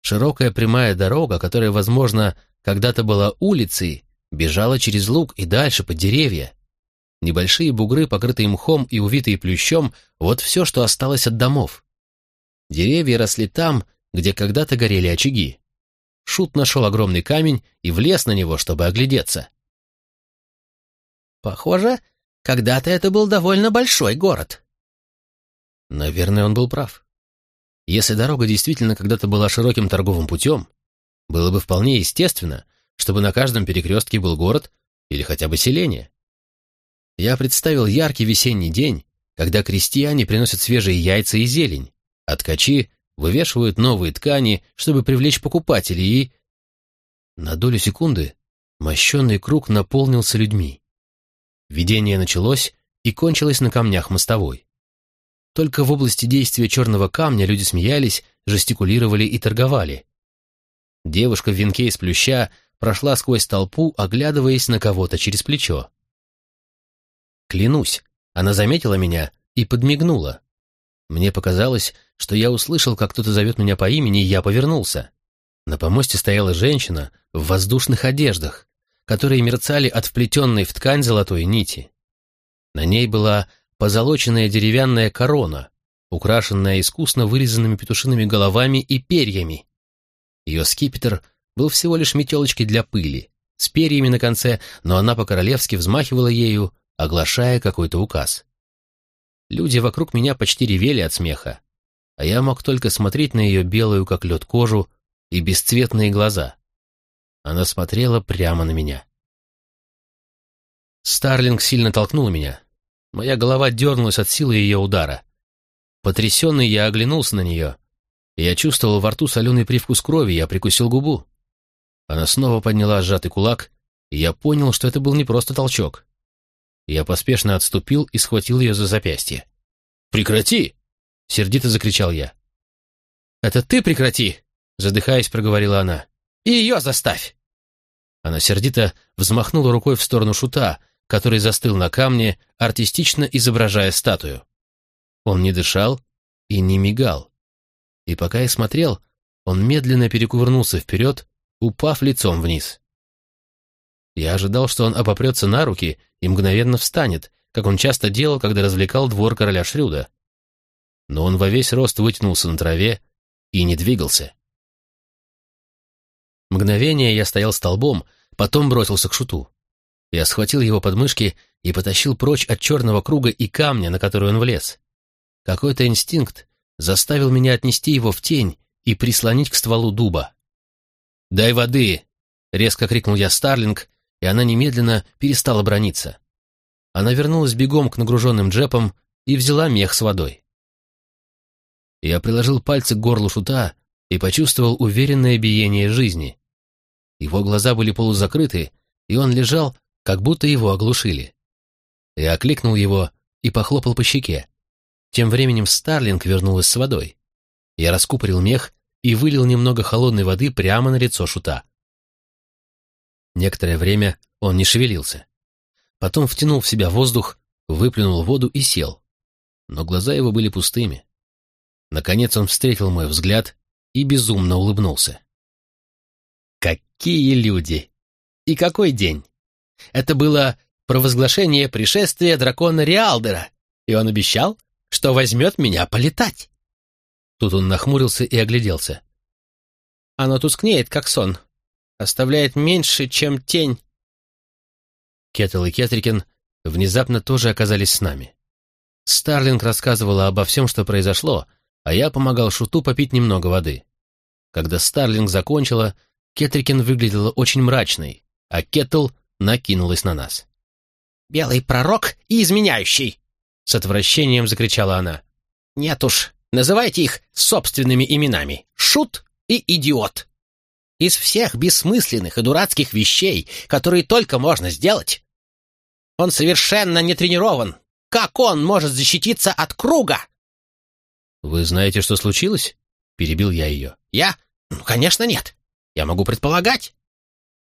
Широкая прямая дорога, которая, возможно, когда-то была улицей, бежала через луг и дальше под деревья. Небольшие бугры, покрытые мхом и увитые плющом, вот все, что осталось от домов. Деревья росли там, где когда-то горели очаги. Шут нашел огромный камень и влез на него, чтобы оглядеться. «Похоже, когда-то это был довольно большой город». Наверное, он был прав. Если дорога действительно когда-то была широким торговым путем, было бы вполне естественно, чтобы на каждом перекрестке был город или хотя бы селение. Я представил яркий весенний день, когда крестьяне приносят свежие яйца и зелень, а ткачи вывешивают новые ткани, чтобы привлечь покупателей, и... На долю секунды мощенный круг наполнился людьми. Видение началось и кончилось на камнях мостовой. Только в области действия черного камня люди смеялись, жестикулировали и торговали. Девушка в венке из плюща прошла сквозь толпу, оглядываясь на кого-то через плечо. Клянусь, она заметила меня и подмигнула. Мне показалось, что я услышал, как кто-то зовет меня по имени, и я повернулся. На помосте стояла женщина в воздушных одеждах, которые мерцали от вплетенной в ткань золотой нити. На ней была позолоченная деревянная корона, украшенная искусно вырезанными петушиными головами и перьями. Ее скипетр был всего лишь метелочкой для пыли, с перьями на конце, но она по-королевски взмахивала ею, оглашая какой-то указ. Люди вокруг меня почти ревели от смеха. а я мог только смотреть на ее белую, как лед, кожу и бесцветные глаза. Она смотрела прямо на меня. Старлинг сильно толкнул меня. Моя голова дернулась от силы ее удара. Потрясенный я оглянулся на нее. Я чувствовал во рту соленый привкус крови, я прикусил губу. Она снова подняла сжатый кулак, и я понял, что это был не просто толчок. Я поспешно отступил и схватил ее за запястье. «Прекрати!» — сердито закричал я. «Это ты прекрати!» — задыхаясь, проговорила она. «И ее заставь!» Она сердито взмахнула рукой в сторону шута, который застыл на камне, артистично изображая статую. Он не дышал и не мигал. И пока я смотрел, он медленно перекувырнулся вперед, упав лицом вниз. Я ожидал, что он обопрется на руки и мгновенно встанет, как он часто делал, когда развлекал двор короля Шрюда. Но он во весь рост вытянулся на траве и не двигался. Мгновение я стоял столбом, потом бросился к шуту. Я схватил его подмышки и потащил прочь от черного круга и камня, на который он влез. Какой-то инстинкт заставил меня отнести его в тень и прислонить к стволу дуба. «Дай воды!» — резко крикнул я Старлинг, и она немедленно перестала брониться. Она вернулась бегом к нагруженным джепам и взяла мех с водой. Я приложил пальцы к горлу шута и почувствовал уверенное биение жизни. Его глаза были полузакрыты, и он лежал, как будто его оглушили. Я окликнул его и похлопал по щеке. Тем временем Старлинг вернулась с водой. Я раскупорил мех и вылил немного холодной воды прямо на лицо шута. Некоторое время он не шевелился. Потом втянул в себя воздух, выплюнул воду и сел. Но глаза его были пустыми. Наконец он встретил мой взгляд и безумно улыбнулся. Какие люди! И какой день! Это было провозглашение пришествия дракона Риалдера, и он обещал, что возьмет меня полетать. Тут он нахмурился и огляделся. Оно тускнеет, как сон. Оставляет меньше, чем тень. Кеттл и Кетрикин внезапно тоже оказались с нами. Старлинг рассказывала обо всем, что произошло, а я помогал Шуту попить немного воды. Когда Старлинг закончила, Кетрикин выглядела очень мрачной, а Кеттл накинулась на нас. «Белый пророк и изменяющий!» С отвращением закричала она. «Нет уж, Называйте их собственными именами. Шут и идиот. Из всех бессмысленных и дурацких вещей, которые только можно сделать, он совершенно не тренирован. Как он может защититься от круга? «Вы знаете, что случилось?» — перебил я ее. «Я? Ну, конечно, нет. Я могу предполагать.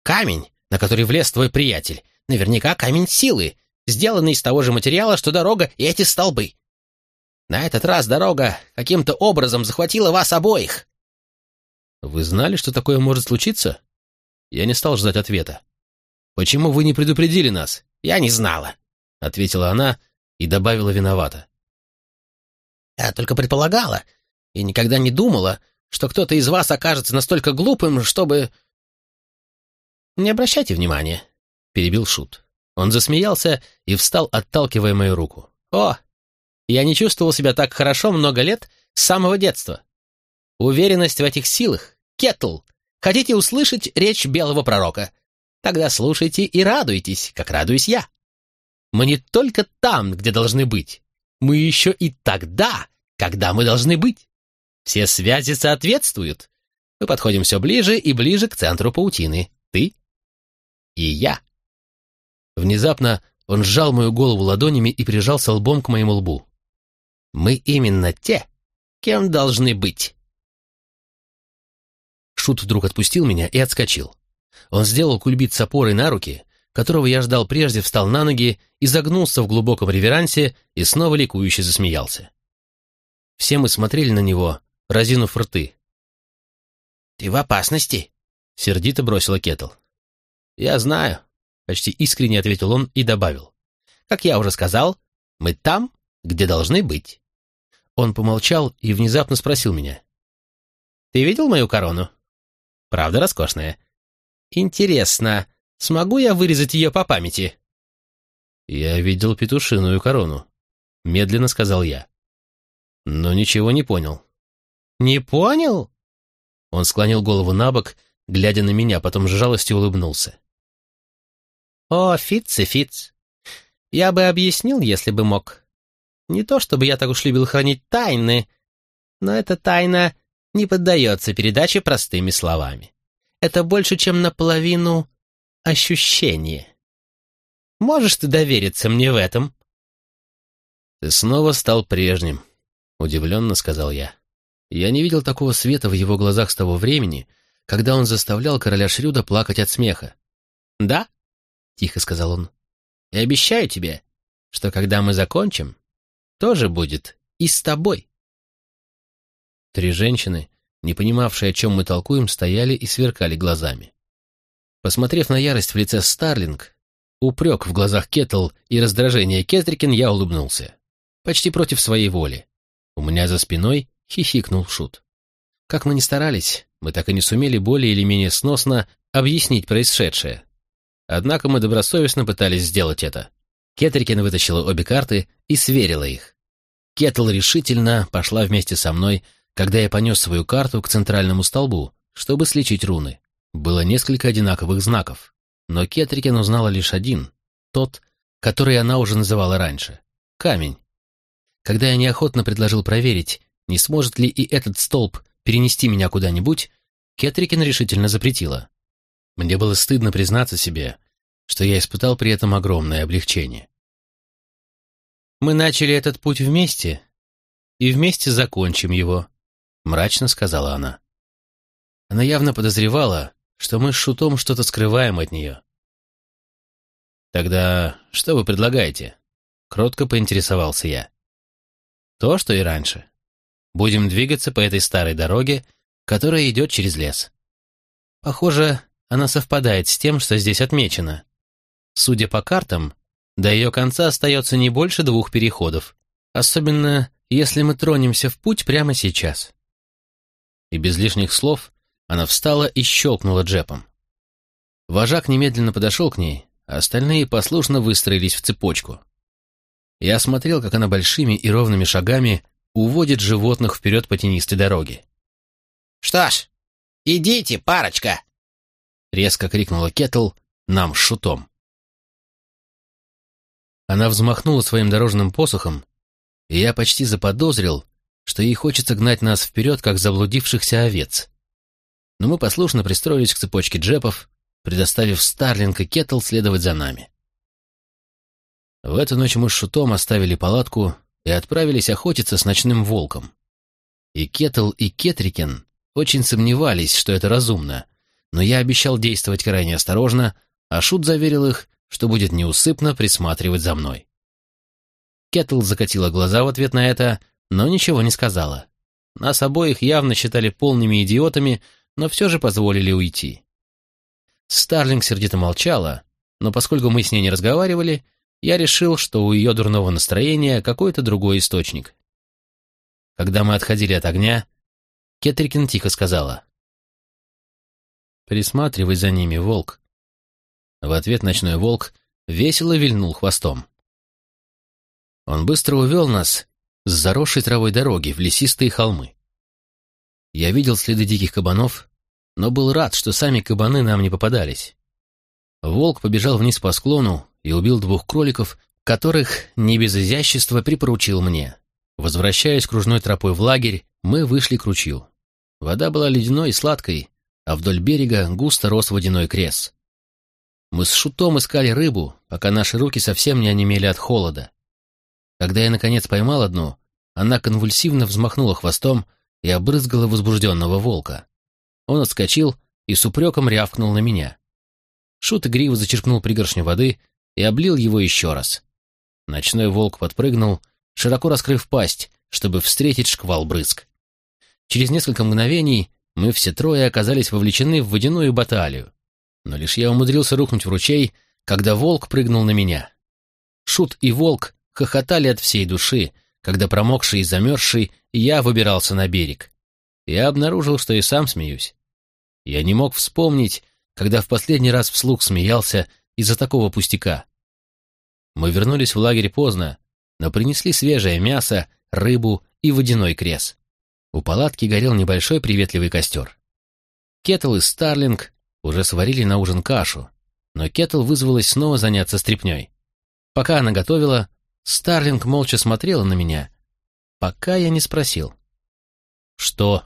Камень, на который влез твой приятель, наверняка камень силы, сделанный из того же материала, что дорога и эти столбы. На этот раз дорога каким-то образом захватила вас обоих. Вы знали, что такое может случиться? Я не стал ждать ответа. Почему вы не предупредили нас? Я не знала, ответила она и добавила виновата. Я только предполагала и никогда не думала, что кто-то из вас окажется настолько глупым, чтобы... Не обращайте внимания, перебил Шут. Он засмеялся и встал, отталкивая мою руку. «О, я не чувствовал себя так хорошо много лет с самого детства. Уверенность в этих силах. Кетл, хотите услышать речь белого пророка? Тогда слушайте и радуйтесь, как радуюсь я. Мы не только там, где должны быть. Мы еще и тогда, когда мы должны быть. Все связи соответствуют. Мы подходим все ближе и ближе к центру паутины. Ты и я. Внезапно он сжал мою голову ладонями и прижался лбом к моему лбу. Мы именно те, кем должны быть. Шут вдруг отпустил меня и отскочил. Он сделал кульбит с опорой на руки, которого я ждал прежде, встал на ноги, изогнулся в глубоком реверансе и снова ликующе засмеялся. Все мы смотрели на него, разинув рты. «Ты в опасности?» — сердито бросила Кетл. «Я знаю», — почти искренне ответил он и добавил. «Как я уже сказал, мы там, где должны быть». Он помолчал и внезапно спросил меня. «Ты видел мою корону? Правда роскошная? Интересно, смогу я вырезать ее по памяти?» «Я видел петушиную корону», — медленно сказал я. «Но ничего не понял. Не понял?» Он склонил голову на бок, глядя на меня, потом с жалостью улыбнулся. «О, Фитц и Фитц, я бы объяснил, если бы мог. Не то чтобы я так уж любил хранить тайны, но эта тайна не поддается передаче простыми словами. Это больше, чем наполовину ощущение. Можешь ты довериться мне в этом?» «Ты снова стал прежним», — удивленно сказал я. Я не видел такого света в его глазах с того времени, когда он заставлял короля Шрюда плакать от смеха. «Да?» — тихо сказал он. «И обещаю тебе, что когда мы закончим, тоже будет и с тобой». Три женщины, не понимавшие, о чем мы толкуем, стояли и сверкали глазами. Посмотрев на ярость в лице Старлинг, упрек в глазах Кеттл и раздражение Кетрикин, я улыбнулся. Почти против своей воли. У меня за спиной хихикнул Шут. Как мы ни старались, мы так и не сумели более или менее сносно объяснить происшедшее. Однако мы добросовестно пытались сделать это. Кетрикин вытащила обе карты и сверила их. Кетл решительно пошла вместе со мной, когда я понес свою карту к центральному столбу, чтобы слечить руны. Было несколько одинаковых знаков, но Кетрикин узнала лишь один, тот, который она уже называла раньше — камень. Когда я неохотно предложил проверить, не сможет ли и этот столб перенести меня куда-нибудь, Кетрикин решительно запретила. Мне было стыдно признаться себе, что я испытал при этом огромное облегчение. «Мы начали этот путь вместе, и вместе закончим его», — мрачно сказала она. Она явно подозревала, что мы с Шутом что-то скрываем от нее. «Тогда что вы предлагаете?» — кротко поинтересовался я. «То, что и раньше. Будем двигаться по этой старой дороге, которая идет через лес. Похоже, она совпадает с тем, что здесь отмечено. Судя по картам, до ее конца остается не больше двух переходов, особенно если мы тронемся в путь прямо сейчас. И без лишних слов она встала и щелкнула джепом. Вожак немедленно подошел к ней, а остальные послушно выстроились в цепочку. Я смотрел, как она большими и ровными шагами уводит животных вперед по тенистой дороге. «Что ж, идите, парочка!» — резко крикнула Кетл нам с шутом. Она взмахнула своим дорожным посохом, и я почти заподозрил, что ей хочется гнать нас вперед, как заблудившихся овец. Но мы послушно пристроились к цепочке джепов, предоставив Старлинг и Кетл следовать за нами. В эту ночь мы с Шутом оставили палатку и отправились охотиться с ночным волком. И Кетл, и Кетрикен очень сомневались, что это разумно, но я обещал действовать крайне осторожно, а Шут заверил их, что будет неусыпно присматривать за мной. Кетл закатила глаза в ответ на это, но ничего не сказала. Нас обоих явно считали полными идиотами, но все же позволили уйти. Старлинг сердито молчала, но поскольку мы с ней не разговаривали, я решил, что у ее дурного настроения какой-то другой источник. Когда мы отходили от огня, Кетрикин тихо сказала. «Присматривай за ними, волк». В ответ ночной волк весело вильнул хвостом. Он быстро увел нас с заросшей травой дороги в лесистые холмы. Я видел следы диких кабанов, но был рад, что сами кабаны нам не попадались. Волк побежал вниз по склону и убил двух кроликов, которых не без изящества припоручил мне. Возвращаясь кружной тропой в лагерь, мы вышли к ручью. Вода была ледяной и сладкой, а вдоль берега густо рос водяной крес. Мы с Шутом искали рыбу, пока наши руки совсем не онемели от холода. Когда я, наконец, поймал одну, она конвульсивно взмахнула хвостом и обрызгала возбужденного волка. Он отскочил и с упреком рявкнул на меня. Шут игриво зачерпнул пригоршню воды и облил его еще раз. Ночной волк подпрыгнул, широко раскрыв пасть, чтобы встретить шквал брызг. Через несколько мгновений мы все трое оказались вовлечены в водяную баталию. Но лишь я умудрился рухнуть в ручей, когда волк прыгнул на меня. Шут и волк хохотали от всей души, когда промокший и замерзший я выбирался на берег. Я обнаружил, что и сам смеюсь. Я не мог вспомнить, когда в последний раз вслух смеялся из-за такого пустяка. Мы вернулись в лагерь поздно, но принесли свежее мясо, рыбу и водяной крес. У палатки горел небольшой приветливый костер. Кетл и Старлинг уже сварили на ужин кашу, но Кетл вызвалась снова заняться стряпнёй. Пока она готовила, Старлинг молча смотрела на меня, пока я не спросил. «Что?»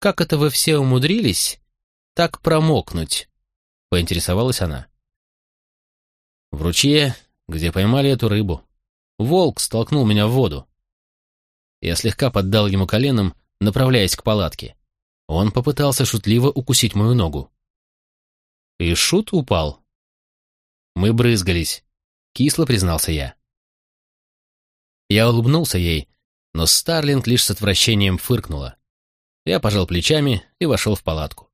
«Как это вы все умудрились так промокнуть?» — поинтересовалась она. «В ручье, где поймали эту рыбу. Волк столкнул меня в воду. Я слегка поддал ему коленом, направляясь к палатке. Он попытался шутливо укусить мою ногу. И шут упал. Мы брызгались, кисло признался я. Я улыбнулся ей, но Старлинг лишь с отвращением фыркнула. Я пожал плечами и вошел в палатку.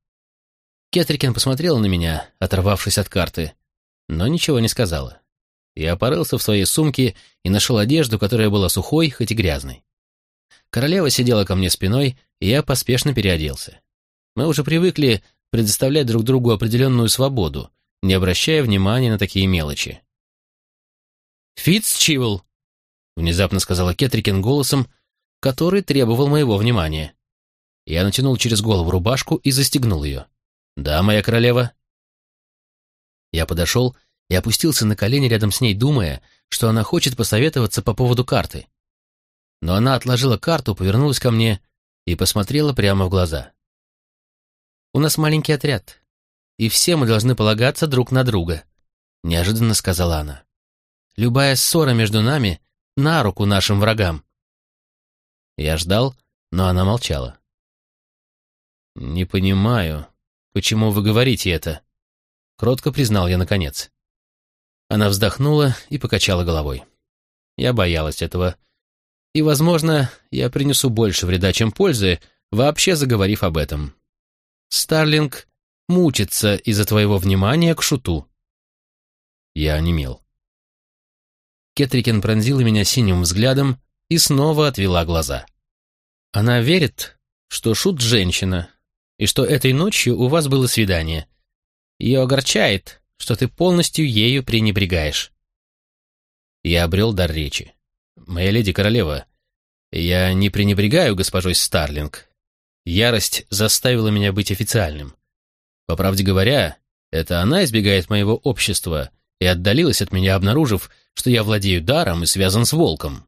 Кетрикин посмотрела на меня, оторвавшись от карты, но ничего не сказала. Я порылся в своей сумке и нашел одежду, которая была сухой, хоть и грязной. Королева сидела ко мне спиной, и я поспешно переоделся. Мы уже привыкли предоставлять друг другу определенную свободу, не обращая внимания на такие мелочи. «Фитцчивл!» — внезапно сказала Кетрикин голосом, который требовал моего внимания. Я натянул через голову рубашку и застегнул ее. «Да, моя королева?» Я подошел и опустился на колени рядом с ней, думая, что она хочет посоветоваться по поводу карты. Но она отложила карту, повернулась ко мне и посмотрела прямо в глаза. «У нас маленький отряд, и все мы должны полагаться друг на друга», — неожиданно сказала она. «Любая ссора между нами на руку нашим врагам». Я ждал, но она молчала. «Не понимаю, почему вы говорите это?» — кротко признал я наконец. Она вздохнула и покачала головой. Я боялась этого. И, возможно, я принесу больше вреда, чем пользы, вообще заговорив об этом. Старлинг мучится из-за твоего внимания к шуту. Я онемел. Кетрикен пронзила меня синим взглядом и снова отвела глаза. Она верит, что шут женщина, и что этой ночью у вас было свидание. Ее огорчает, что ты полностью ею пренебрегаешь. Я обрел дар речи. Моя леди-королева, я не пренебрегаю госпожой Старлинг. Ярость заставила меня быть официальным. По правде говоря, это она избегает моего общества и отдалилась от меня, обнаружив, что я владею даром и связан с волком.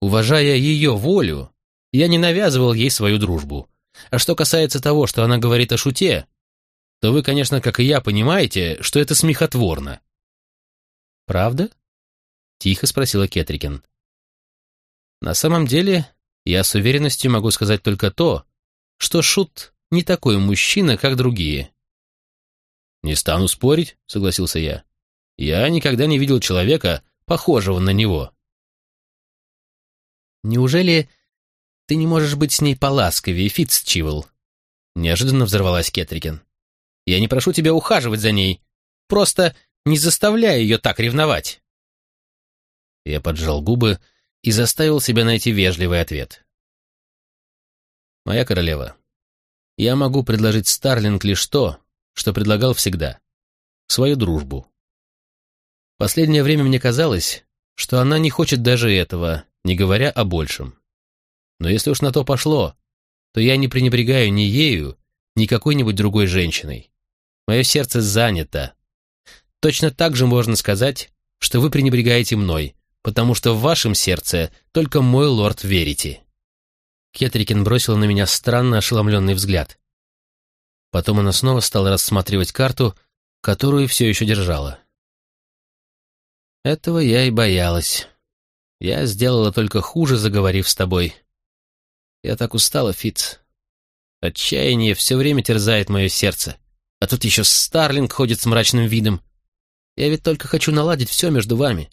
Уважая ее волю, я не навязывал ей свою дружбу. А что касается того, что она говорит о шуте, то вы, конечно, как и я, понимаете, что это смехотворно». «Правда?» — тихо спросила Кетрикин. «На самом деле, я с уверенностью могу сказать только то, что Шут не такой мужчина, как другие». «Не стану спорить», — согласился я. «Я никогда не видел человека, похожего на него». «Неужели ты не можешь быть с ней поласковее, Фитцчивл?» Неожиданно взорвалась Кетрикин. Я не прошу тебя ухаживать за ней. Просто не заставляй ее так ревновать. Я поджал губы и заставил себя найти вежливый ответ. Моя королева, я могу предложить Старлинг лишь то, что предлагал всегда. Свою дружбу. Последнее время мне казалось, что она не хочет даже этого, не говоря о большем. Но если уж на то пошло, то я не пренебрегаю ни ею, ни какой-нибудь другой женщиной. Мое сердце занято. Точно так же можно сказать, что вы пренебрегаете мной, потому что в вашем сердце только мой лорд верите». Кетрикин бросил на меня странно ошеломленный взгляд. Потом она снова стала рассматривать карту, которую все еще держала. Этого я и боялась. Я сделала только хуже, заговорив с тобой. Я так устала, Фиц. Отчаяние все время терзает мое сердце. А тут еще Старлинг ходит с мрачным видом. Я ведь только хочу наладить все между вами.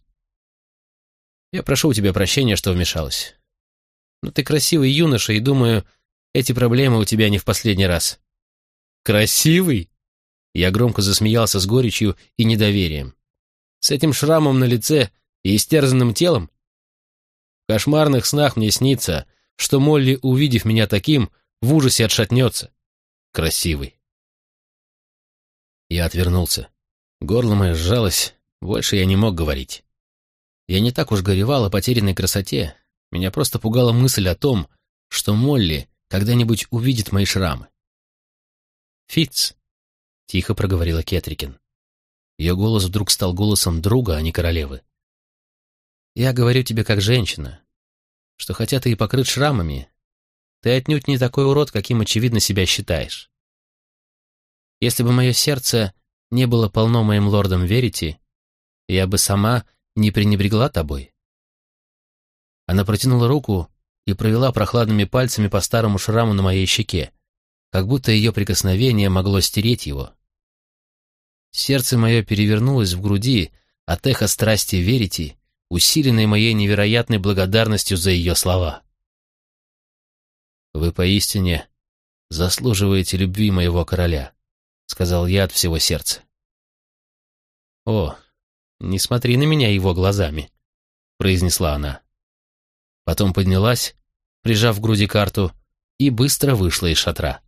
Я прошу у тебя прощения, что вмешалась. Но ты красивый юноша, и думаю, эти проблемы у тебя не в последний раз. Красивый? Я громко засмеялся с горечью и недоверием. С этим шрамом на лице и истерзанным телом? В кошмарных снах мне снится, что Молли, увидев меня таким, в ужасе отшатнется. Красивый. Я отвернулся. Горло мое сжалось, больше я не мог говорить. Я не так уж горевал о потерянной красоте, меня просто пугала мысль о том, что Молли когда-нибудь увидит мои шрамы. «Фитц», — тихо проговорила Кетрикин. Ее голос вдруг стал голосом друга, а не королевы. «Я говорю тебе как женщина, что хотя ты и покрыт шрамами, ты отнюдь не такой урод, каким очевидно себя считаешь. Если бы мое сердце не было полно моим лордом Верити, я бы сама не пренебрегла тобой». Она протянула руку и провела прохладными пальцами по старому шраму на моей щеке, как будто ее прикосновение могло стереть его. Сердце мое перевернулось в груди от эха страсти верите, усиленной моей невероятной благодарностью за ее слова. «Вы поистине заслуживаете любви моего короля», — сказал я от всего сердца. «О, не смотри на меня его глазами», — произнесла она. Потом поднялась, прижав к груди карту, и быстро вышла из шатра.